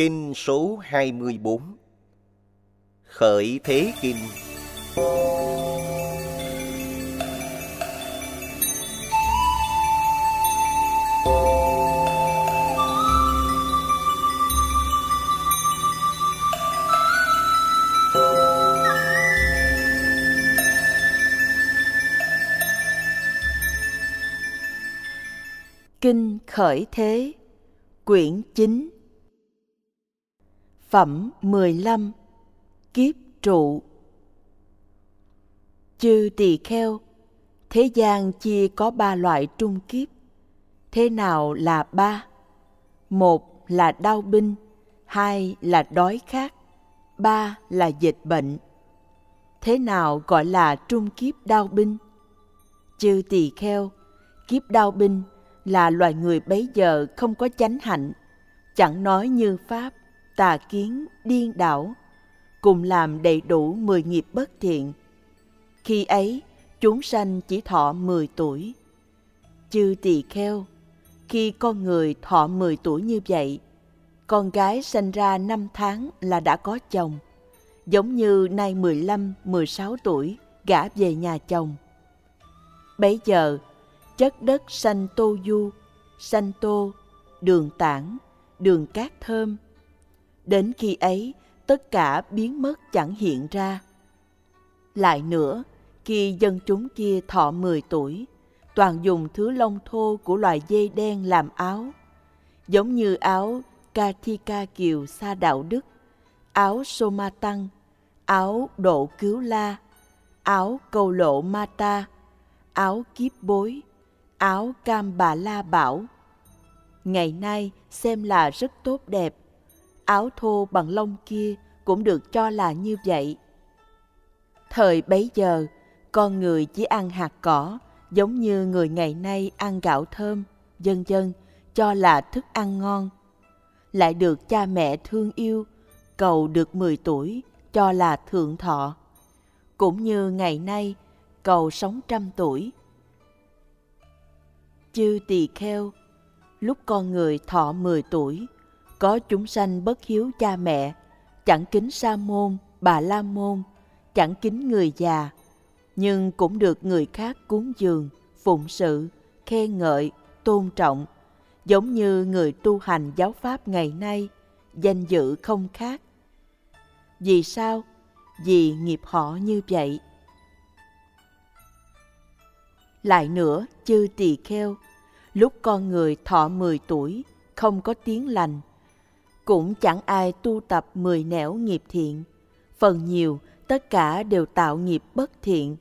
Kinh số 24 Khởi Thế Kinh. Kinh Khởi Thế Quyển 9 Phẩm 15 Kiếp trụ Chư tỳ kheo Thế gian chia có ba loại trung kiếp Thế nào là ba? Một là đau binh Hai là đói khát Ba là dịch bệnh Thế nào gọi là trung kiếp đau binh? Chư tỳ kheo Kiếp đau binh là loài người bấy giờ không có chánh hạnh, chẳng nói như pháp, tà kiến, điên đảo, cùng làm đầy đủ mười nghiệp bất thiện. Khi ấy, chúng sanh chỉ thọ mười tuổi. Chư tỳ kheo, khi con người thọ mười tuổi như vậy, con gái sinh ra năm tháng là đã có chồng, giống như nay mười lăm, mười sáu tuổi gả về nhà chồng. Bấy giờ, chất đất sanh tô du, sanh tô, đường tảng, đường cát thơm. Đến khi ấy, tất cả biến mất chẳng hiện ra. Lại nữa, khi dân chúng kia thọ 10 tuổi, toàn dùng thứ lông thô của loài dê đen làm áo, giống như áo Katika Kiều Sa Đạo Đức, áo Soma Tăng, áo Độ Cứu La, áo Cầu Lộ Mata, áo Kiếp Bối, áo cam bà la bảo ngày nay xem là rất tốt đẹp áo thô bằng lông kia cũng được cho là như vậy. Thời bấy giờ, con người chỉ ăn hạt cỏ, giống như người ngày nay ăn gạo thơm, dân dân, cho là thức ăn ngon. Lại được cha mẹ thương yêu, cầu được 10 tuổi, cho là thượng thọ. Cũng như ngày nay, cầu sống trăm tuổi. Chư tỳ kheo, lúc con người thọ 10 tuổi có chúng sanh bất hiếu cha mẹ chẳng kính sa môn bà la môn chẳng kính người già nhưng cũng được người khác cúng dường phụng sự khen ngợi tôn trọng giống như người tu hành giáo pháp ngày nay danh dự không khác. Vì sao? Vì nghiệp họ như vậy. Lại nữa, chư tỳ kheo, lúc con người thọ 10 tuổi, không có tiếng lành, cũng chẳng ai tu tập mười nẻo nghiệp thiện. Phần nhiều, tất cả đều tạo nghiệp bất thiện.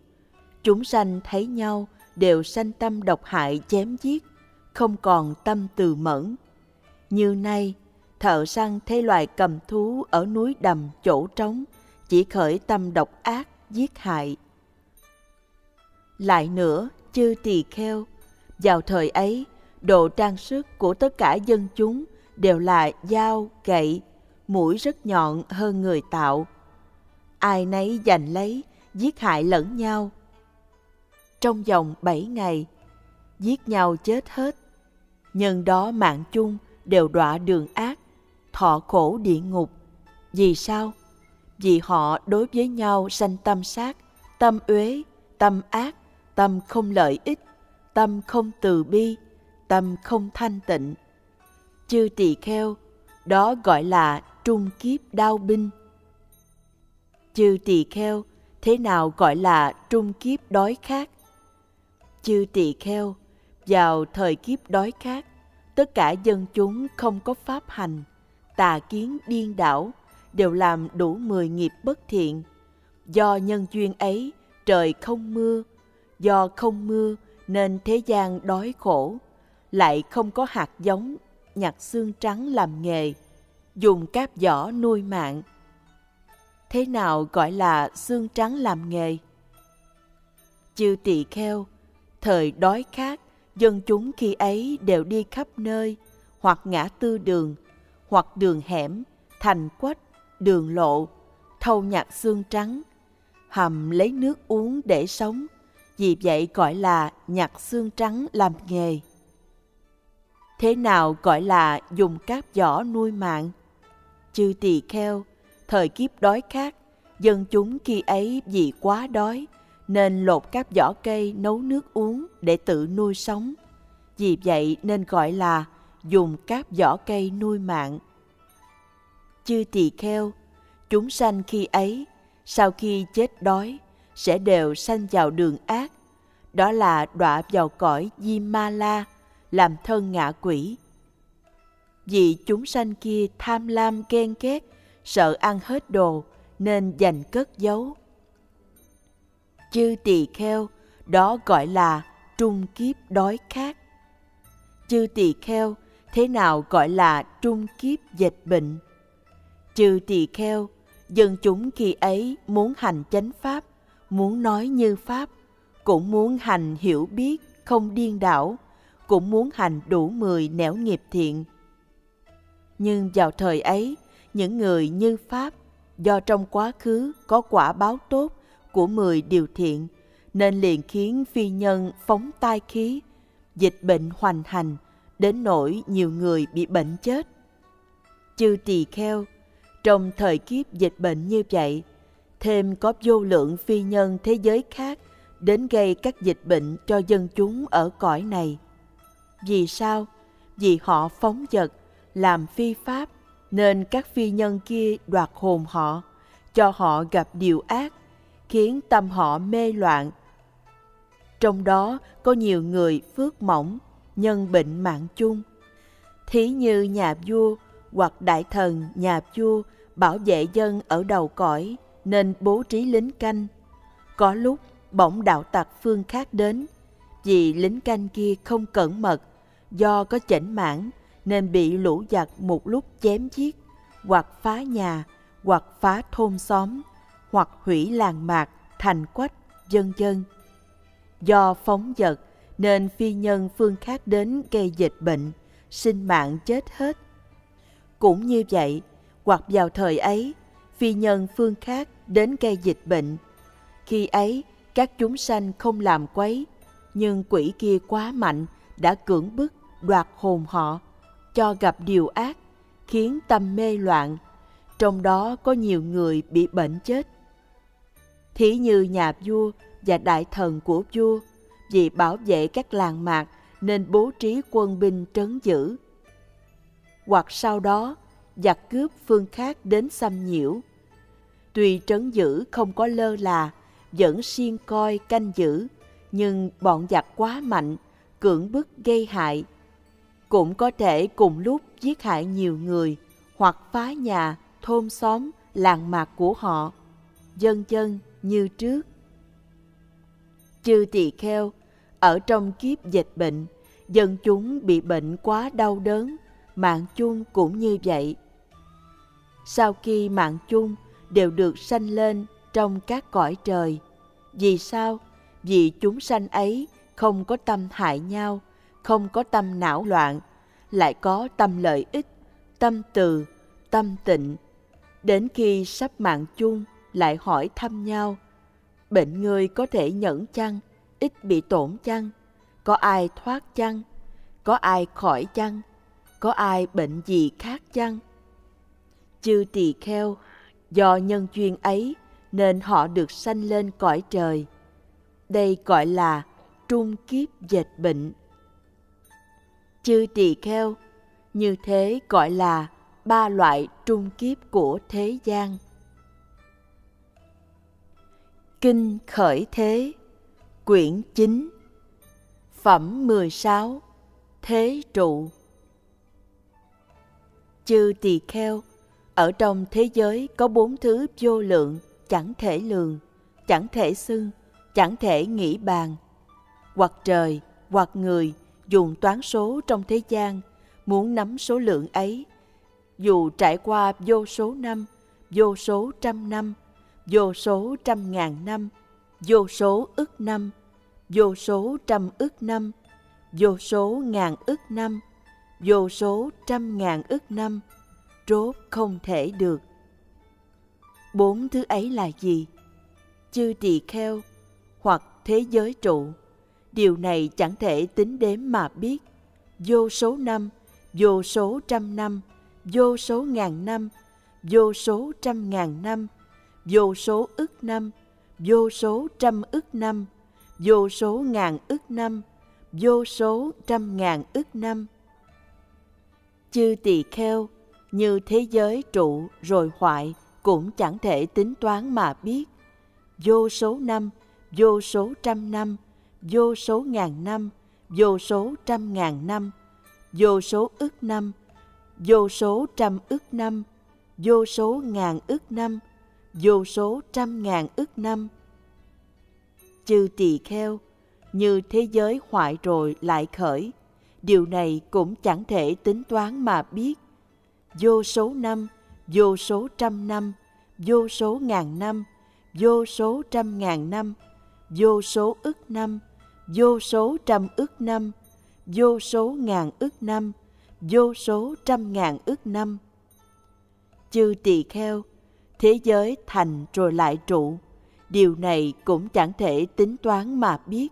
Chúng sanh thấy nhau đều sanh tâm độc hại chém giết, không còn tâm từ mẫn. Như nay, thợ săn thấy loài cầm thú ở núi đầm chỗ trống, chỉ khởi tâm độc ác, giết hại. Lại nữa, chư tỳ kheo. Vào thời ấy, đồ trang sức của tất cả dân chúng đều là dao, gậy, mũi rất nhọn hơn người tạo. Ai nấy giành lấy, giết hại lẫn nhau. Trong vòng bảy ngày, giết nhau chết hết. Nhân đó mạng chung đều đọa đường ác, thọ khổ địa ngục. Vì sao? Vì họ đối với nhau sanh tâm sát, tâm uế, tâm ác, tâm không lợi ích, tâm không từ bi, tâm không thanh tịnh. Chư tỳ kheo, đó gọi là trung kiếp đau binh. Chư tỳ kheo, thế nào gọi là trung kiếp đói khát? Chư tỳ kheo, vào thời kiếp đói khát, tất cả dân chúng không có pháp hành, tà kiến điên đảo, đều làm đủ mười nghiệp bất thiện. Do nhân duyên ấy, trời không mưa, do không mưa nên thế gian đói khổ, lại không có hạt giống nhặt xương trắng làm nghề, dùng cáp giỏ nuôi mạng. Thế nào gọi là xương trắng làm nghề? Chư tỳ kheo, thời đói khát, dân chúng khi ấy đều đi khắp nơi, hoặc ngã tư đường, hoặc đường hẻm, thành quách, đường lộ, thâu nhặt xương trắng, hầm lấy nước uống để sống, vì vậy gọi là nhặt xương trắng làm nghề. Thế nào gọi là dùng cáp giỏ nuôi mạng? chư tỳ kheo, thời kiếp đói khát, dân chúng khi ấy vì quá đói, nên lột cáp vỏ cây nấu nước uống để tự nuôi sống. Vì vậy nên gọi là dùng cáp vỏ cây nuôi mạng. Chư tỳ kheo, chúng sanh khi ấy, sau khi chết đói, sẽ đều sanh vào đường ác, đó là đọa vào cõi Di Ma La, làm thân ngạ quỷ. Vì chúng sanh kia tham lam ghen ghét, sợ ăn hết đồ, nên dành cất giấu. Chư tỳ kheo, đó gọi là trung kiếp đói khát. Chư tỳ kheo, thế nào gọi là trung kiếp dịch bệnh? Chư tỳ kheo, dân chúng khi ấy muốn hành chánh pháp, muốn nói như pháp, cũng muốn hành hiểu biết, không điên đảo, cũng muốn hành đủ mười nẻo nghiệp thiện. Nhưng vào thời ấy, những người như Pháp, do trong quá khứ có quả báo tốt của mười điều thiện, nên liền khiến phi nhân phóng tai khí, dịch bệnh hoành hành, đến nỗi nhiều người bị bệnh chết. Chư tỳ kheo, trong thời kiếp dịch bệnh như vậy, thêm có vô lượng phi nhân thế giới khác đến gây các dịch bệnh cho dân chúng ở cõi này. Vì sao? Vì họ phóng dật, làm phi pháp, nên các phi nhân kia đoạt hồn họ, cho họ gặp điều ác, khiến tâm họ mê loạn. Trong đó có nhiều người phước mỏng, nhân bệnh mạng chung. Thí như nhà vua hoặc đại thần nhà vua bảo vệ dân ở đầu cõi nên bố trí lính canh. Có lúc bỗng đạo tặc phương khác đến, vì lính canh kia không cẩn mật, do có chảnh mãn nên bị lũ giặc một lúc chém giết, hoặc phá nhà, hoặc phá thôn xóm, hoặc hủy làng mạc, thành quách, dân dân. Do phóng dật nên phi nhân phương khác đến gây dịch bệnh, sinh mạng chết hết. Cũng như vậy, hoặc vào thời ấy, phi nhân phương khác đến gây dịch bệnh. Khi ấy, các chúng sanh không làm quấy, nhưng quỷ kia quá mạnh đã cưỡng bức đoạt hồn họ, cho gặp điều ác, khiến tâm mê loạn, trong đó có nhiều người bị bệnh chết. Thí như nhà vua và đại thần của vua, vì bảo vệ các làng mạc nên bố trí quân binh trấn giữ. Hoặc sau đó, giặc cướp phương khác đến xâm nhiễu. Tuy trấn giữ không có lơ là, vẫn siêng coi canh giữ, nhưng bọn giặc quá mạnh, cưỡng bức gây hại. Cũng có thể cùng lúc giết hại nhiều người, hoặc phá nhà, thôn xóm, làng mạc của họ, dân dân như trước. Chư tỳ kheo, ở trong kiếp dịch bệnh, dân chúng bị bệnh quá đau đớn, mạng chung cũng như vậy. Sau khi mạng chung đều được sanh lên trong các cõi trời. Vì sao? Vì chúng sanh ấy không có tâm hại nhau, không có tâm não loạn, lại có tâm lợi ích, tâm từ, tâm tịnh. Đến khi sắp mạng chung lại hỏi thăm nhau, bệnh người có thể nhẫn chăng, ít bị tổn chăng, có ai thoát chăng, có ai khỏi chăng, có ai bệnh gì khác chăng? Chư tỳ kheo Do nhân duyên ấy nên họ được sanh lên cõi trời. Đây gọi là trung kiếp dịch bệnh. Chư tỳ kheo, như thế gọi là ba loại trung kiếp của thế gian. Kinh Khởi Thế Quyển 9 Phẩm 16 Thế trụ Chư tỳ kheo ở trong thế giới có bốn thứ vô lượng, chẳng thể lường, chẳng thể xưng, chẳng thể nghĩ bàn. Hoặc trời, hoặc người dùng toán số trong thế gian, muốn nắm số lượng ấy. Dù trải qua vô số năm, vô số trăm năm, vô số trăm ngàn năm, vô số ức năm, vô số trăm ức năm, vô số ngàn ức năm, vô số trăm ngàn ức năm, rốt không thể được. Bốn thứ ấy là gì? Chư tỳ kheo hoặc thế giới trụ. Điều này chẳng thể tính đếm mà biết. Vô số năm, vô số trăm năm, vô số ngàn năm, vô số trăm ngàn năm, vô số ức năm, vô số trăm ức năm, vô số ngàn ức năm, vô số trăm ngàn ức năm. Chư tỳ kheo, như thế giới trụ rồi hoại cũng chẳng thể tính toán mà biết. Vô số năm, vô số trăm năm, vô số ngàn năm, vô số trăm ngàn năm, vô số ức năm, vô số trăm ức năm, vô số ngàn ức năm, vô số trăm ngàn ức năm. Chư tỳ kheo, như thế giới hoại rồi lại khởi, điều này cũng chẳng thể tính toán mà biết. Vô số năm, vô số trăm năm, vô số ngàn năm, vô số trăm ngàn năm, vô số ức năm, vô số trăm ức năm, vô số ngàn ức năm, vô số trăm ngàn ức năm. Chư tỳ kheo, thế giới thành rồi lại trụ, điều này cũng chẳng thể tính toán mà biết.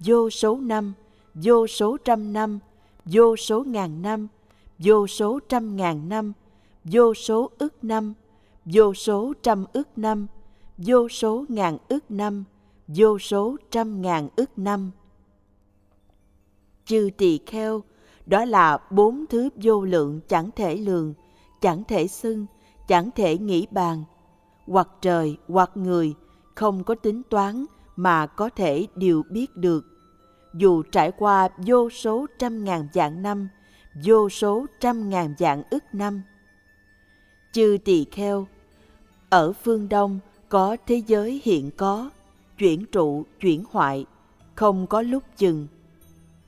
Vô số năm, vô số trăm năm, vô số ngàn năm, vô số trăm ngàn năm, vô số ức năm, vô số trăm ức năm, vô số ngàn ức năm, vô số trăm ngàn ức năm. Chư tỳ kheo, đó là bốn thứ vô lượng chẳng thể lường, chẳng thể xưng, chẳng thể nghĩ bàn. Hoặc trời, hoặc người, không có tính toán mà có thể điều biết được. Dù trải qua vô số trăm ngàn vạn năm, vô số trăm ngàn vạn ức năm. Chư tỳ kheo, ở phương Đông có thế giới hiện có, chuyển trụ, chuyển hoại, không có lúc chừng,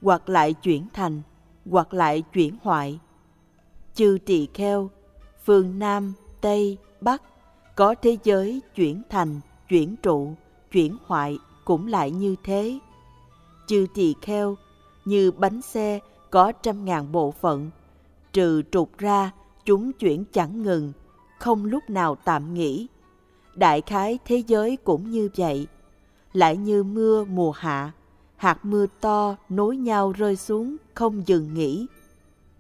hoặc lại chuyển thành, hoặc lại chuyển hoại. Chư tỳ kheo, phương Nam, Tây, Bắc có thế giới chuyển thành, chuyển trụ, chuyển hoại cũng lại như thế. Chư tỳ kheo, như bánh xe có trăm ngàn bộ phận, trừ trục ra chúng chuyển chẳng ngừng, không lúc nào tạm nghỉ. Đại khái thế giới cũng như vậy, lại như mưa mùa hạ, hạt mưa to nối nhau rơi xuống không dừng nghỉ.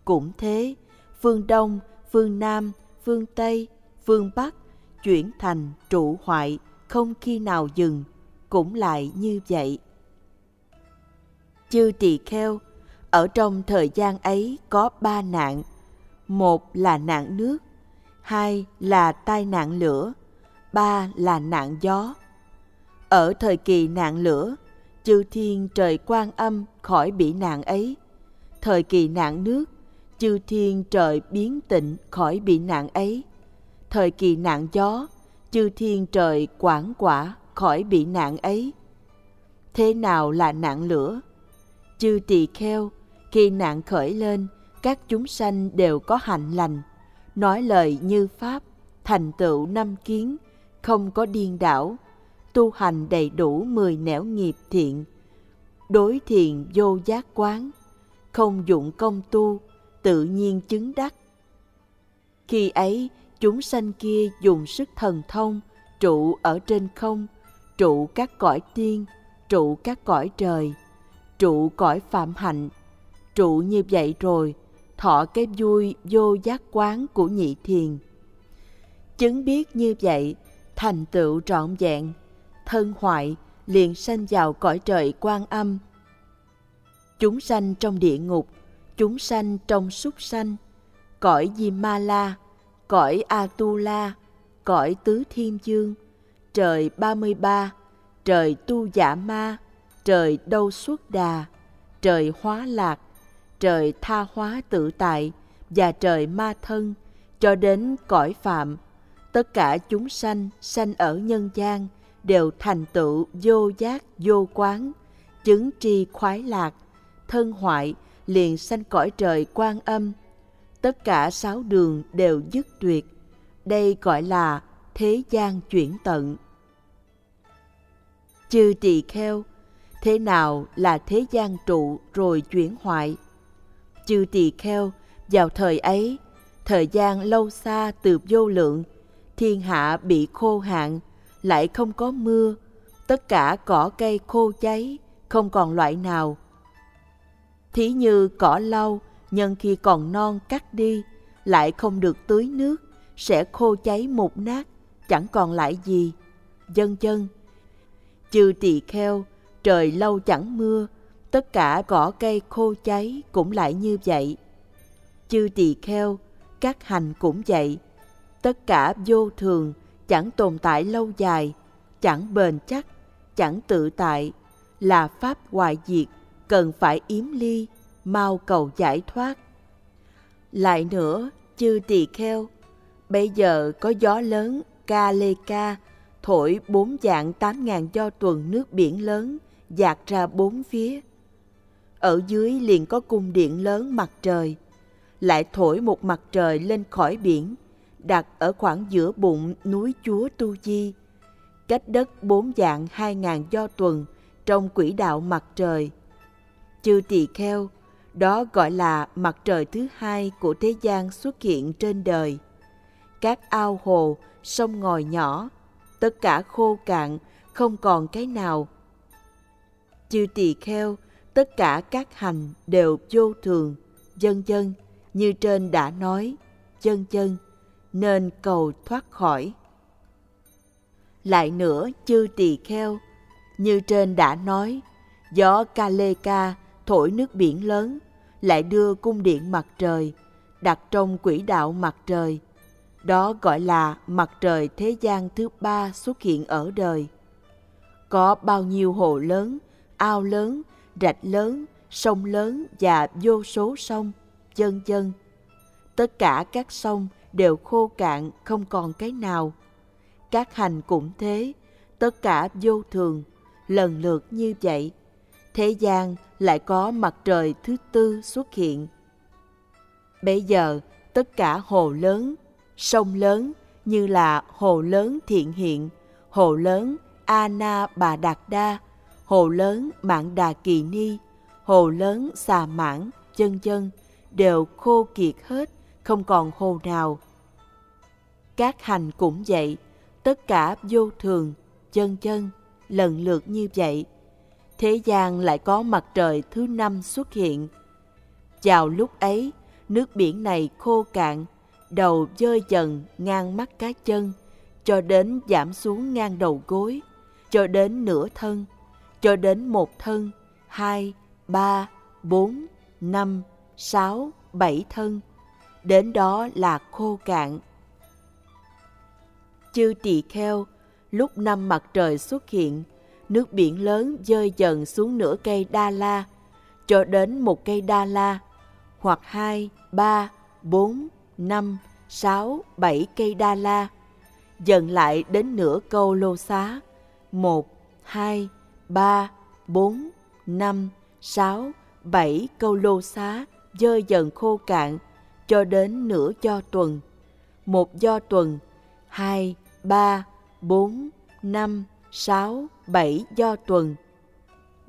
Cũng thế, phương Đông, phương Nam, phương Tây, phương Bắc chuyển thành trụ hoại không khi nào dừng, cũng lại như vậy. Chư tỳ kheo, ở trong thời gian ấy có ba nạn. Một là nạn nước, hai là tai nạn lửa, ba là nạn gió. Ở thời kỳ nạn lửa, chư thiên trời quan âm khỏi bị nạn ấy. Thời kỳ nạn nước, chư thiên trời biến tịnh khỏi bị nạn ấy. Thời kỳ nạn gió, chư thiên trời quản quả khỏi bị nạn ấy. Thế nào là nạn lửa? Chư tỳ kheo, khi nạn khởi lên, các chúng sanh đều có hạnh lành, nói lời như pháp, thành tựu năm kiến, không có điên đảo, tu hành đầy đủ mười nẻo nghiệp thiện, đối thiền vô giác quán, không dụng công tu, tự nhiên chứng đắc. Khi ấy, chúng sanh kia dùng sức thần thông, trụ ở trên không, trụ các cõi tiên, trụ các cõi trời, trụ cõi phạm hạnh. Trụ như vậy rồi, thọ cái vui vô giác quán của nhị thiền. Chứng biết như vậy, thành tựu trọn vẹn, thân hoại liền sanh vào cõi trời quan âm. Chúng sanh trong địa ngục, chúng sanh trong súc sanh, cõi Di Ma La, cõi a tu la, cõi Tứ Thiên Dương, trời 33, trời Tu Giả Ma, trời Đâu Xuất Đà, trời Hóa Lạc, trời Tha Hóa Tự Tại và trời Ma Thân, cho đến cõi Phạm, tất cả chúng sanh sanh ở nhân gian đều thành tựu vô giác vô quán chứng tri khoái lạc thân hoại liền sanh cõi trời quan âm. Tất cả sáu đường đều dứt tuyệt đây gọi là thế gian chuyển tận. Chư tỳ kheo thế nào là thế gian trụ rồi chuyển hoại? Chư tỳ kheo vào thời ấy thời gian lâu xa từ vô lượng thiên hạ bị khô hạn, lại không có mưa, tất cả cỏ cây khô cháy, không còn loại nào. Thí như cỏ lau, nhân khi còn non cắt đi, lại không được tưới nước, sẽ khô cháy mục nát, chẳng còn lại gì. Dân chân, chư tỳ kheo, trời lâu chẳng mưa, tất cả cỏ cây khô cháy cũng lại như vậy. Chư tỳ kheo, các hành cũng vậy. Tất cả vô thường, chẳng tồn tại lâu dài, chẳng bền chắc, chẳng tự tại, là pháp hoại diệt, cần phải yếm ly, mau cầu giải thoát. Lại nữa, chư tỳ kheo, bây giờ có gió lớn ca lê ca, thổi bốn dạng tám ngàn do tuần nước biển lớn, dạt ra bốn phía. Ở dưới liền có cung điện lớn mặt trời, lại thổi một mặt trời lên khỏi biển, đặt ở khoảng giữa bụng núi chúa Tu Di, cách đất bốn dạng hai ngàn do tuần trong quỹ đạo mặt trời. Chư tỳ kheo, đó gọi là mặt trời thứ hai của thế gian xuất hiện trên đời. Các ao hồ, sông ngòi nhỏ, tất cả khô cạn, không còn cái nào. Chư tỳ kheo, tất cả các hành đều vô thường, dân dân, như trên đã nói, chân chân, nên cầu thoát khỏi. Lại nữa, chư tỳ kheo, như trên đã nói, gió Kaleka thổi nước biển lớn, lại đưa cung điện mặt trời, đặt trong quỹ đạo mặt trời. Đó gọi là mặt trời thế gian thứ ba xuất hiện ở đời. Có bao nhiêu hồ lớn, ao lớn, rạch lớn, sông lớn và vô số sông, chân chân. Tất cả các sông đều khô cạn không còn cái nào. Các hành cũng thế, tất cả vô thường, lần lượt như vậy. Thế gian lại có mặt trời thứ tư xuất hiện. Bây giờ, tất cả hồ lớn, sông lớn như là hồ lớn thiện hiện, hồ lớn Ana Bà Đạt Đa, hồ lớn Mạng Đà Kỳ Ni, hồ lớn Xà Mãn, chân chân đều khô kiệt hết, không còn hồ nào. Các hành cũng vậy, tất cả vô thường, chân chân, lần lượt như vậy. Thế gian lại có mặt trời thứ năm xuất hiện. Vào lúc ấy, nước biển này khô cạn, đầu dơi dần ngang mắt cá chân, cho đến giảm xuống ngang đầu gối, cho đến nửa thân, cho đến một thân, hai, ba, bốn, năm, sáu, bảy thân. Đến đó là khô cạn. Chư tỳ kheo, lúc năm mặt trời xuất hiện, nước biển lớn rơi dần xuống nửa cây đa la, cho đến một cây đa la, hoặc hai, ba, bốn, năm, sáu, bảy cây đa la, dần lại đến nửa câu lô xá, một, hai, ba, bốn, năm, sáu, bảy câu lô xá rơi dần khô cạn cho đến nửa do tuần. Một do tuần, hai, ba, bốn, năm, sáu, bảy do tuần.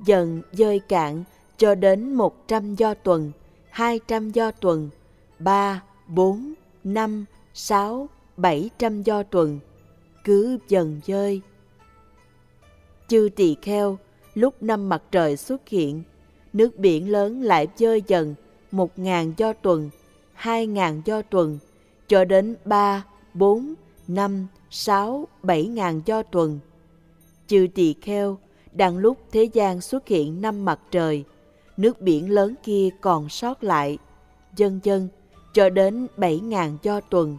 Dần rơi cạn cho đến một trăm do tuần, hai trăm do tuần, ba, bốn, năm, sáu, bảy trăm do tuần. Cứ dần rơi. Chư tỳ kheo, lúc năm mặt trời xuất hiện, nước biển lớn lại rơi dần một ngàn do tuần, hai ngàn do tuần, cho đến ba, bốn, năm, sáu, bảy ngàn do tuần. Chư tỳ kheo, đang lúc thế gian xuất hiện năm mặt trời, nước biển lớn kia còn sót lại, dân dân, cho đến bảy ngàn do tuần,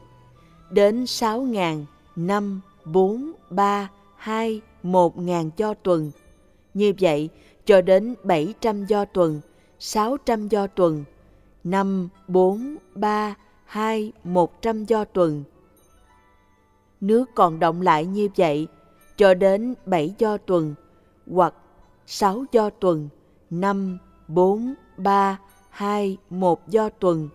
đến sáu ngàn, năm, bốn, ba, hai, một ngàn do tuần. Như vậy, cho đến bảy trăm do tuần, sáu trăm do tuần, năm, bốn, ba, hai, một trăm do tuần. Nước còn động lại như vậy cho đến bảy do tuần hoặc sáu do tuần, năm, bốn, ba, hai, một do tuần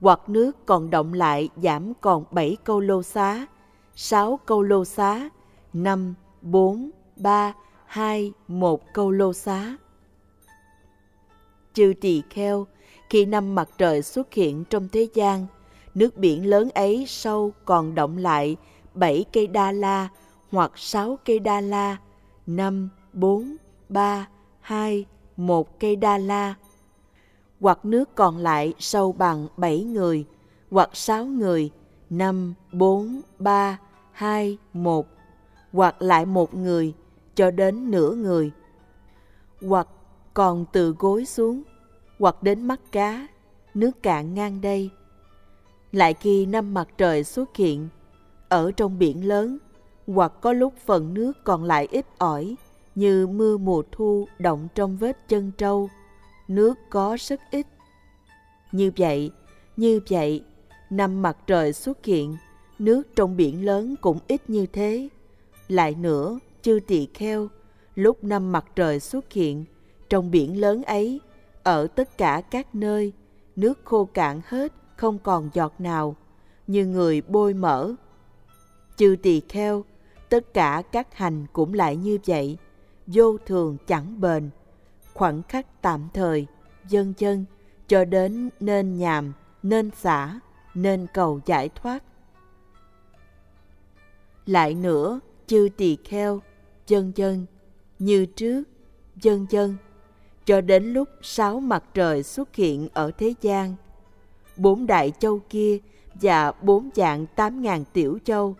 hoặc nước còn động lại giảm còn bảy câu lô xá, sáu câu lô xá, năm, bốn, ba, hai, một câu lô xá. Chư tỳ kheo, khi năm mặt trời xuất hiện trong thế gian, nước biển lớn ấy sâu còn động lại bảy cây đa la hoặc sáu cây đa la, năm, bốn, ba, hai, một cây đa la. Hoặc nước còn lại sâu bằng bảy người, hoặc sáu người, năm, bốn, ba, hai, một, hoặc lại một người cho đến nửa người, hoặc còn từ gối xuống, hoặc đến mắt cá, nước cạn ngang đây. Lại khi năm mặt trời xuất hiện, ở trong biển lớn, hoặc có lúc phần nước còn lại ít ỏi, như mưa mùa thu động trong vết chân trâu, nước có rất ít. Như vậy, như vậy, năm mặt trời xuất hiện, nước trong biển lớn cũng ít như thế. Lại nữa, chư tỳ kheo, lúc năm mặt trời xuất hiện, trong biển lớn ấy, ở tất cả các nơi, nước khô cạn hết, không còn giọt nào, như người bôi mỡ. Chư tỳ kheo, tất cả các hành cũng lại như vậy, vô thường chẳng bền, khoảnh khắc tạm thời, dân dân, cho đến nên nhàm, nên xả, nên cầu giải thoát. Lại nữa, chư tỳ kheo, dân dân, như trước, dân dân, cho đến lúc sáu mặt trời xuất hiện ở thế gian. Bốn đại châu kia và bốn dạng tám ngàn tiểu châu,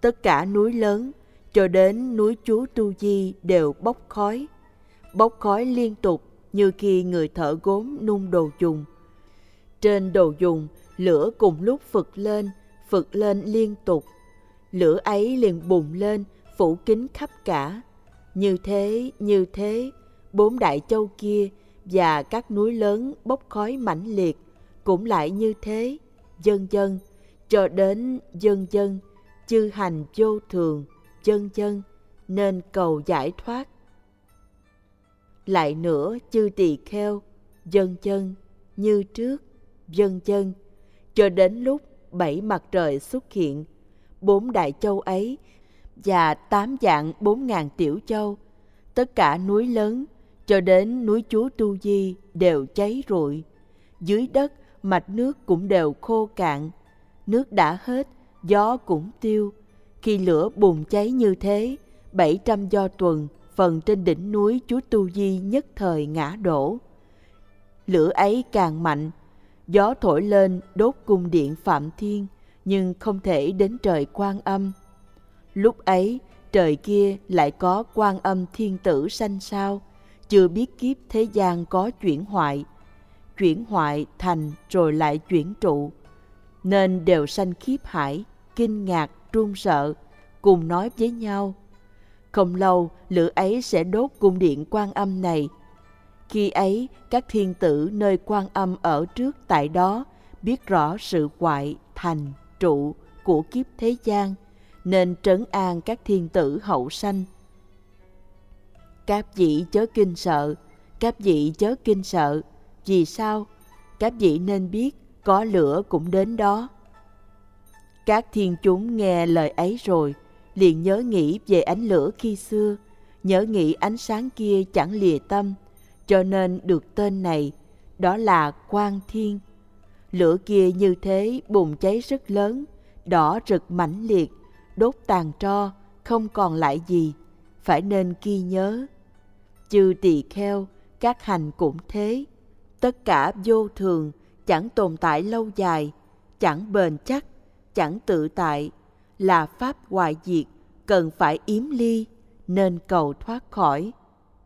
tất cả núi lớn cho đến núi chúa Tu Di đều bốc khói. Bốc khói liên tục như khi người thợ gốm nung đồ dùng. Trên đồ dùng, lửa cùng lúc phực lên, phực lên liên tục. Lửa ấy liền bùng lên, phủ kín khắp cả. Như thế, như thế, bốn đại châu kia và các núi lớn bốc khói mãnh liệt cũng lại như thế, dân dân, cho đến dân dân, chư hành vô thường, dân dân, nên cầu giải thoát. Lại nữa chư tỳ kheo, dân dân, như trước, dân dân, cho đến lúc bảy mặt trời xuất hiện, bốn đại châu ấy và tám dạng bốn ngàn tiểu châu, tất cả núi lớn cho đến núi chúa Tu Di đều cháy rụi. Dưới đất, mạch nước cũng đều khô cạn. Nước đã hết, gió cũng tiêu. Khi lửa bùng cháy như thế, bảy trăm do tuần, phần trên đỉnh núi chúa Tu Di nhất thời ngã đổ. Lửa ấy càng mạnh, gió thổi lên đốt cung điện Phạm Thiên, nhưng không thể đến trời quan âm. Lúc ấy, trời kia lại có quan âm thiên tử sanh sao, chưa biết kiếp thế gian có chuyển hoại, chuyển hoại thành rồi lại chuyển trụ, nên đều sanh khiếp hải, kinh ngạc, run sợ, cùng nói với nhau. Không lâu, lửa ấy sẽ đốt cung điện quan âm này. Khi ấy, các thiên tử nơi quan âm ở trước tại đó biết rõ sự hoại, thành, trụ của kiếp thế gian, nên trấn an các thiên tử hậu sanh các vị chớ kinh sợ, các vị chớ kinh sợ. Vì sao? Các vị nên biết có lửa cũng đến đó. Các thiên chúng nghe lời ấy rồi, liền nhớ nghĩ về ánh lửa khi xưa, nhớ nghĩ ánh sáng kia chẳng lìa tâm, cho nên được tên này, đó là quang thiên. Lửa kia như thế bùng cháy rất lớn, đỏ rực mãnh liệt, đốt tàn tro, không còn lại gì, phải nên ghi nhớ chư tỳ kheo, các hành cũng thế. Tất cả vô thường, chẳng tồn tại lâu dài, chẳng bền chắc, chẳng tự tại, là pháp hoại diệt, cần phải yếm ly, nên cầu thoát khỏi.